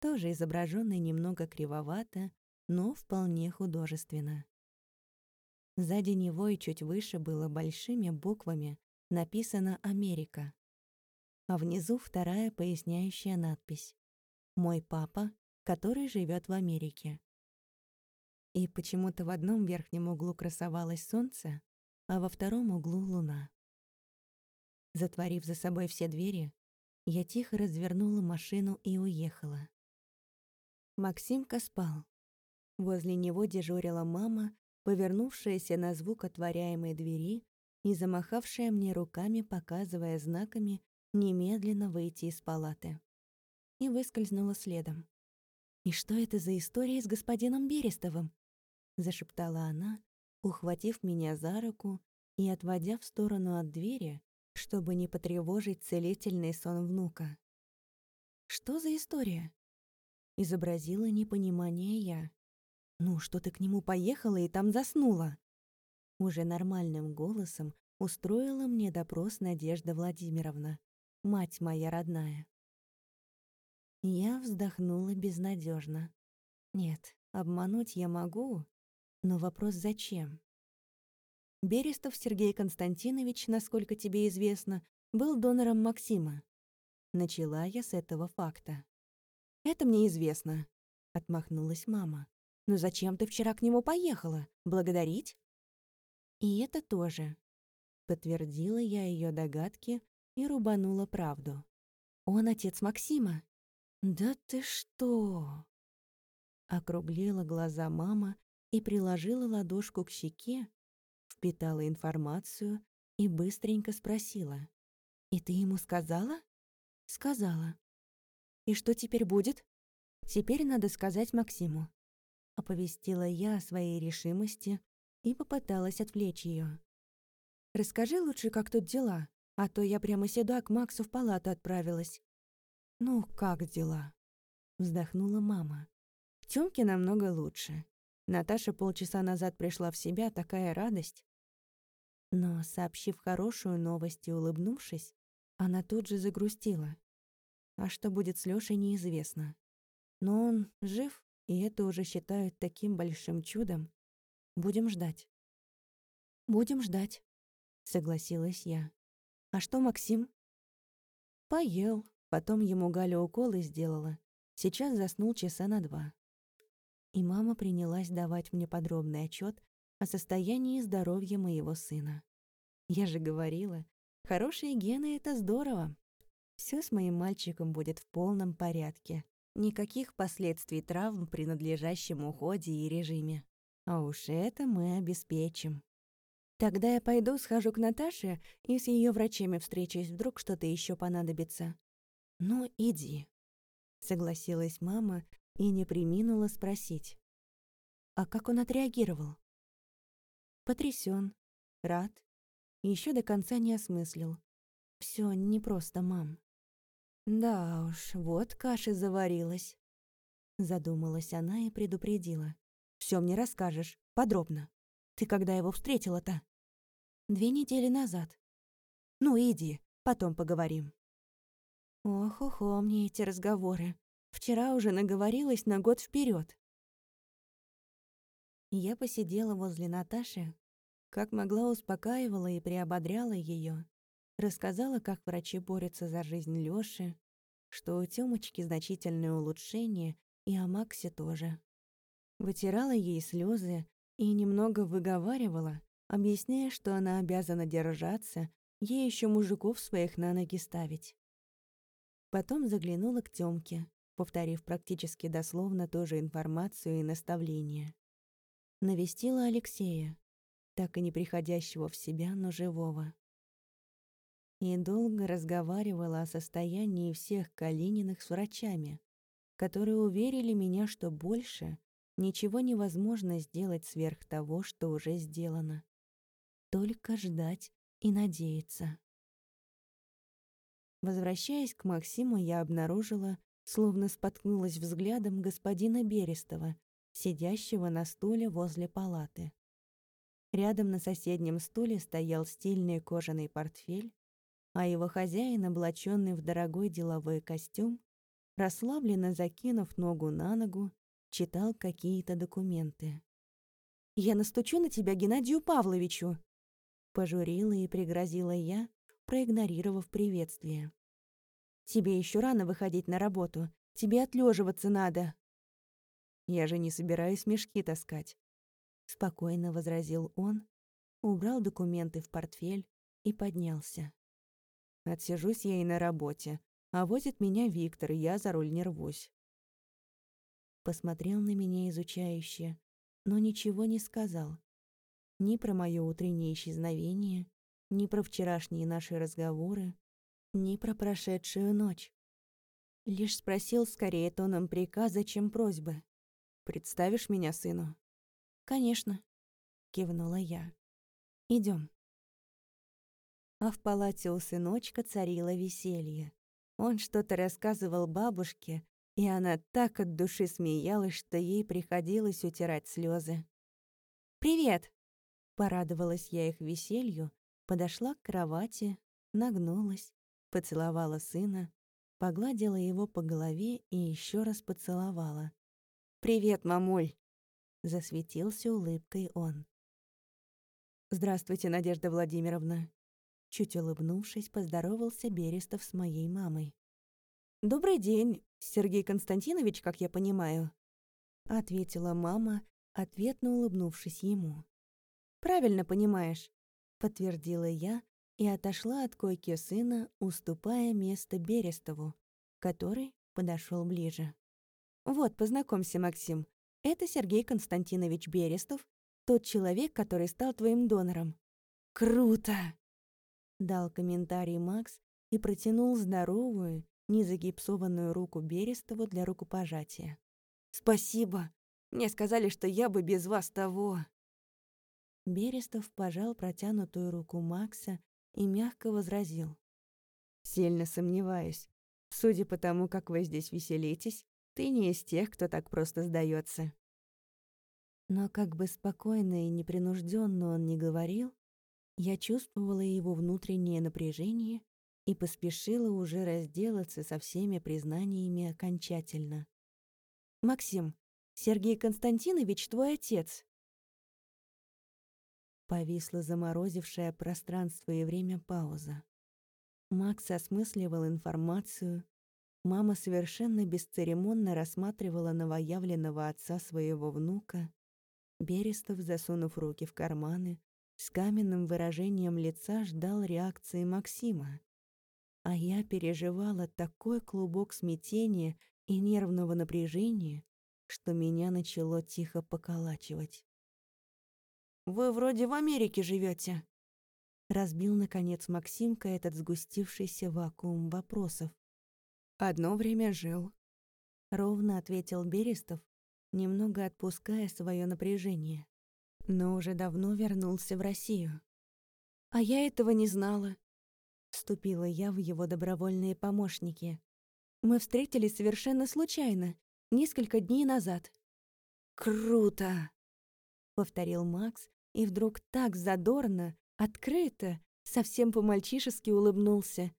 тоже изображенный немного кривовато, но вполне художественно. Сзади него и чуть выше было большими буквами написано «Америка». а внизу вторая поясняющая надпись «Мой папа, который живет в Америке». И почему-то в одном верхнем углу красовалось солнце, а во втором углу луна. Затворив за собой все двери, я тихо развернула машину и уехала. Максимка спал. Возле него дежурила мама, повернувшаяся на звук отворяемой двери и замахавшая мне руками, показывая знаками немедленно выйти из палаты. И выскользнула следом. «И что это за история с господином Берестовым?» — зашептала она, ухватив меня за руку и отводя в сторону от двери, чтобы не потревожить целительный сон внука. «Что за история?» Изобразила непонимание я. «Ну, что ты к нему поехала и там заснула?» Уже нормальным голосом устроила мне допрос Надежда Владимировна, мать моя родная. Я вздохнула безнадежно. Нет, обмануть я могу, но вопрос зачем? Берестов Сергей Константинович, насколько тебе известно, был донором Максима. Начала я с этого факта. «Это мне известно», — отмахнулась мама. «Но зачем ты вчера к нему поехала? Благодарить?» «И это тоже», — подтвердила я ее догадки и рубанула правду. «Он отец Максима». «Да ты что?» Округлила глаза мама и приложила ладошку к щеке, впитала информацию и быстренько спросила. «И ты ему сказала?» «Сказала». «И что теперь будет?» «Теперь надо сказать Максиму». Оповестила я о своей решимости и попыталась отвлечь ее. «Расскажи лучше, как тут дела, а то я прямо сюда к Максу в палату отправилась». «Ну, как дела?» Вздохнула мама. «Тёмке намного лучше. Наташа полчаса назад пришла в себя, такая радость. Но, сообщив хорошую новость и улыбнувшись, она тут же загрустила. А что будет с Лёшей, неизвестно. Но он жив, и это уже считают таким большим чудом. Будем ждать. «Будем ждать», — согласилась я. «А что Максим?» «Поел, потом ему Галя уколы сделала. Сейчас заснул часа на два». И мама принялась давать мне подробный отчет о состоянии здоровья моего сына. Я же говорила, хорошие гены — это здорово. Все с моим мальчиком будет в полном порядке. Никаких последствий травм при надлежащем уходе и режиме. А уж это мы обеспечим. Тогда я пойду, схожу к Наташе и с ее врачами встречусь, вдруг что-то еще понадобится. Ну, иди. Согласилась мама и не приминула спросить. А как он отреагировал? Потрясен, рад, еще до конца не осмыслил. Все непросто, мам. Да уж, вот каша заварилась. Задумалась она и предупредила. Все мне расскажешь, подробно. Ты когда его встретила-то? Две недели назад. Ну, иди, потом поговорим. Ох-охо, мне эти разговоры. Вчера уже наговорилась на год вперед. Я посидела возле Наташи, как могла успокаивала и приободряла ее, рассказала, как врачи борются за жизнь Лёши, что у Тёмочки значительное улучшение, и о Максе тоже. Вытирала ей слезы и немного выговаривала, объясняя, что она обязана держаться, ей еще мужиков своих на ноги ставить. Потом заглянула к Тёмке, повторив практически дословно ту же информацию и наставления. Навестила Алексея, так и не приходящего в себя, но живого. И долго разговаривала о состоянии всех Калининых с врачами, которые уверили меня, что больше ничего невозможно сделать сверх того, что уже сделано. Только ждать и надеяться. Возвращаясь к Максиму, я обнаружила, словно споткнулась взглядом господина Берестова, сидящего на стуле возле палаты. Рядом на соседнем стуле стоял стильный кожаный портфель, а его хозяин, облаченный в дорогой деловой костюм, расслабленно закинув ногу на ногу, читал какие-то документы. «Я настучу на тебя Геннадию Павловичу!» Пожурила и пригрозила я, проигнорировав приветствие. Тебе еще рано выходить на работу. Тебе отлеживаться надо». «Я же не собираюсь мешки таскать», — спокойно возразил он, убрал документы в портфель и поднялся. Отсижусь я и на работе, а возит меня Виктор, и я за руль не рвусь. Посмотрел на меня изучающе, но ничего не сказал. Ни про моё утреннее исчезновение, ни про вчерашние наши разговоры, ни про прошедшую ночь. Лишь спросил скорее тоном приказа, чем просьбы. «Представишь меня сыну?» «Конечно», — кивнула я. Идем. А в палате у сыночка царило веселье. Он что-то рассказывал бабушке, и она так от души смеялась, что ей приходилось утирать слезы. «Привет!» Порадовалась я их веселью, подошла к кровати, нагнулась, поцеловала сына, погладила его по голове и еще раз поцеловала. «Привет, мамуль!» Засветился улыбкой он. «Здравствуйте, Надежда Владимировна!» Чуть улыбнувшись, поздоровался Берестов с моей мамой. «Добрый день, Сергей Константинович, как я понимаю», — ответила мама, ответно улыбнувшись ему. «Правильно понимаешь», — подтвердила я и отошла от койки сына, уступая место Берестову, который подошел ближе. «Вот, познакомься, Максим. Это Сергей Константинович Берестов, тот человек, который стал твоим донором». «Круто!» Дал комментарий Макс и протянул здоровую, незагипсованную руку Берестову для рукопожатия. «Спасибо! Мне сказали, что я бы без вас того!» Берестов пожал протянутую руку Макса и мягко возразил. «Сильно сомневаюсь. Судя по тому, как вы здесь веселитесь, ты не из тех, кто так просто сдается. Но как бы спокойно и непринужденно он ни говорил, я чувствовала его внутреннее напряжение и поспешила уже разделаться со всеми признаниями окончательно. «Максим, Сергей Константинович твой отец!» Повисла заморозившая пространство и время пауза. Макс осмысливал информацию. Мама совершенно бесцеремонно рассматривала новоявленного отца своего внука. Берестов, засунув руки в карманы, с каменным выражением лица ждал реакции Максима. А я переживала такой клубок смятения и нервного напряжения, что меня начало тихо поколачивать. «Вы вроде в Америке живете, Разбил, наконец, Максимка этот сгустившийся вакуум вопросов. «Одно время жил», — ровно ответил Берестов, немного отпуская свое напряжение но уже давно вернулся в Россию. А я этого не знала. Вступила я в его добровольные помощники. Мы встретились совершенно случайно, несколько дней назад. «Круто!» — повторил Макс, и вдруг так задорно, открыто, совсем по-мальчишески улыбнулся.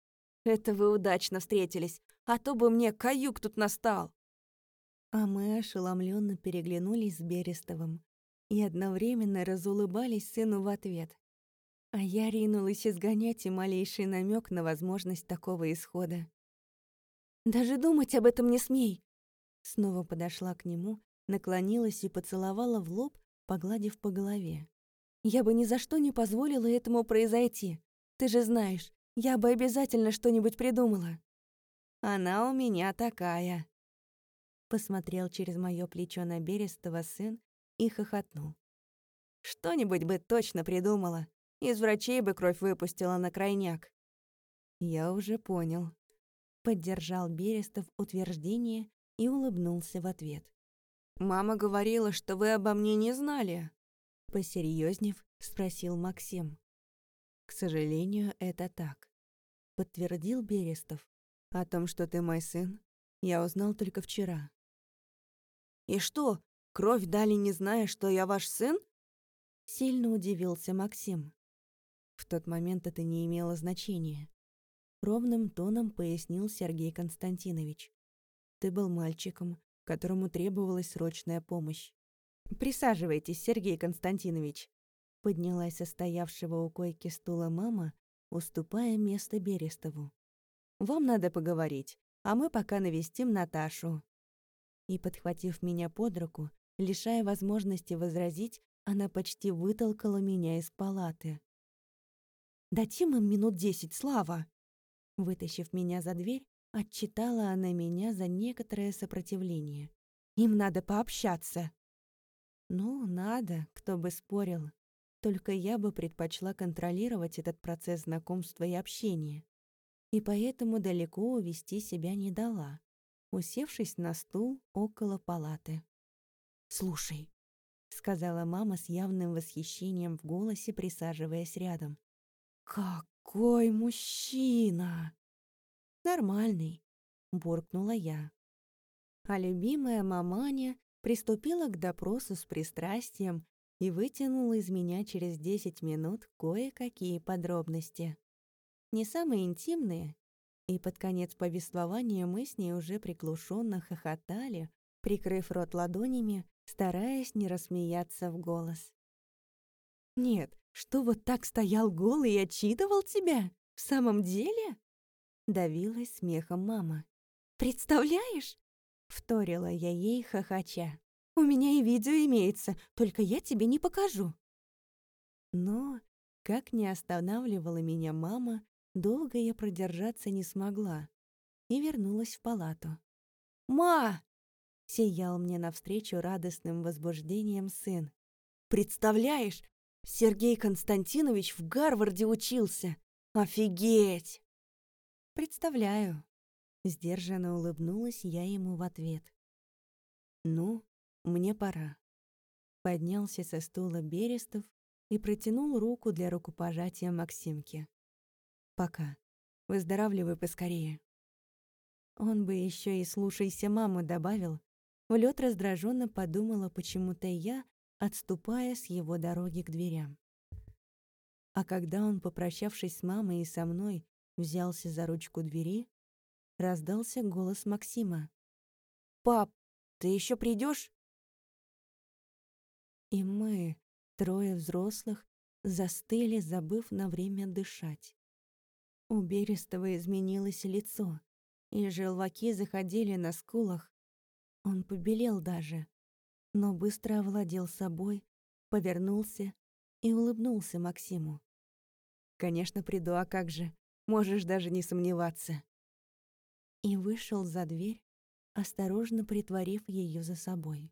«Это вы удачно встретились, а то бы мне каюк тут настал!» А мы ошеломленно переглянулись с Берестовым и одновременно разулыбались сыну в ответ. А я ринулась изгонять и малейший намек на возможность такого исхода. «Даже думать об этом не смей!» Снова подошла к нему, наклонилась и поцеловала в лоб, погладив по голове. «Я бы ни за что не позволила этому произойти. Ты же знаешь, я бы обязательно что-нибудь придумала». «Она у меня такая», посмотрел через моё плечо на Берестова сын и хохотнул. «Что-нибудь бы точно придумала. Из врачей бы кровь выпустила на крайняк». «Я уже понял», — поддержал Берестов утверждение и улыбнулся в ответ. «Мама говорила, что вы обо мне не знали», — посерьезнев спросил Максим. «К сожалению, это так», — подтвердил Берестов. «О том, что ты мой сын, я узнал только вчера». «И что, Кровь дали, не зная, что я ваш сын?» Сильно удивился Максим. В тот момент это не имело значения. Ровным тоном пояснил Сергей Константинович. «Ты был мальчиком, которому требовалась срочная помощь. «Присаживайтесь, Сергей Константинович», — поднялась состоявшего у койки стула мама, уступая место Берестову. Вам надо поговорить, а мы пока навестим Наташу». И, подхватив меня под руку, лишая возможности возразить, она почти вытолкала меня из палаты. «Дадим им минут десять, Слава!» Вытащив меня за дверь, отчитала она меня за некоторое сопротивление. «Им надо пообщаться!» «Ну, надо, кто бы спорил. Только я бы предпочла контролировать этот процесс знакомства и общения. И поэтому далеко увести себя не дала, усевшись на стул около палаты. «Слушай», — сказала мама с явным восхищением в голосе, присаживаясь рядом. «Какой мужчина!» «Нормальный», — буркнула я. А любимая маманя приступила к допросу с пристрастием и вытянула из меня через десять минут кое-какие подробности. Не самые интимные, и под конец повествования мы с ней уже приглушенно хохотали, прикрыв рот ладонями стараясь не рассмеяться в голос. «Нет, что вот так стоял голый и отчитывал тебя? В самом деле?» Давилась смехом мама. «Представляешь?» — вторила я ей, хохоча. «У меня и видео имеется, только я тебе не покажу». Но, как не останавливала меня мама, долго я продержаться не смогла и вернулась в палату. «Ма!» Сиял мне навстречу радостным возбуждением сын. «Представляешь, Сергей Константинович в Гарварде учился! Офигеть!» «Представляю!» Сдержанно улыбнулась я ему в ответ. «Ну, мне пора». Поднялся со стула Берестов и протянул руку для рукопожатия Максимке. «Пока. Выздоравливай поскорее». Он бы еще и «слушайся маму» добавил, в лед раздраженно подумала почему-то я, отступая с его дороги к дверям. А когда он, попрощавшись с мамой и со мной, взялся за ручку двери, раздался голос Максима. «Пап, ты еще придешь? И мы, трое взрослых, застыли, забыв на время дышать. У Берестова изменилось лицо, и желваки заходили на скулах, он побелел даже, но быстро овладел собой, повернулся и улыбнулся Максиму. «Конечно, приду, а как же? Можешь даже не сомневаться». И вышел за дверь, осторожно притворив ее за собой.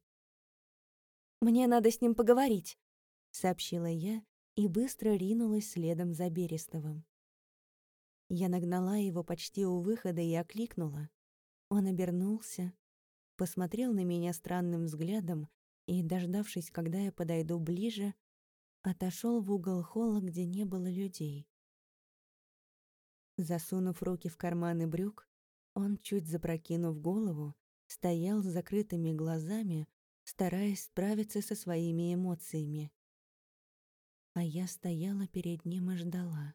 «Мне надо с ним поговорить», — сообщила я и быстро ринулась следом за Берестовым. Я нагнала его почти у выхода и окликнула. Он обернулся, посмотрел на меня странным взглядом и, дождавшись, когда я подойду ближе, отошел в угол холла, где не было людей. Засунув руки в карманы брюк, он, чуть запрокинув голову, стоял с закрытыми глазами, стараясь справиться со своими эмоциями. А я стояла перед ним и ждала.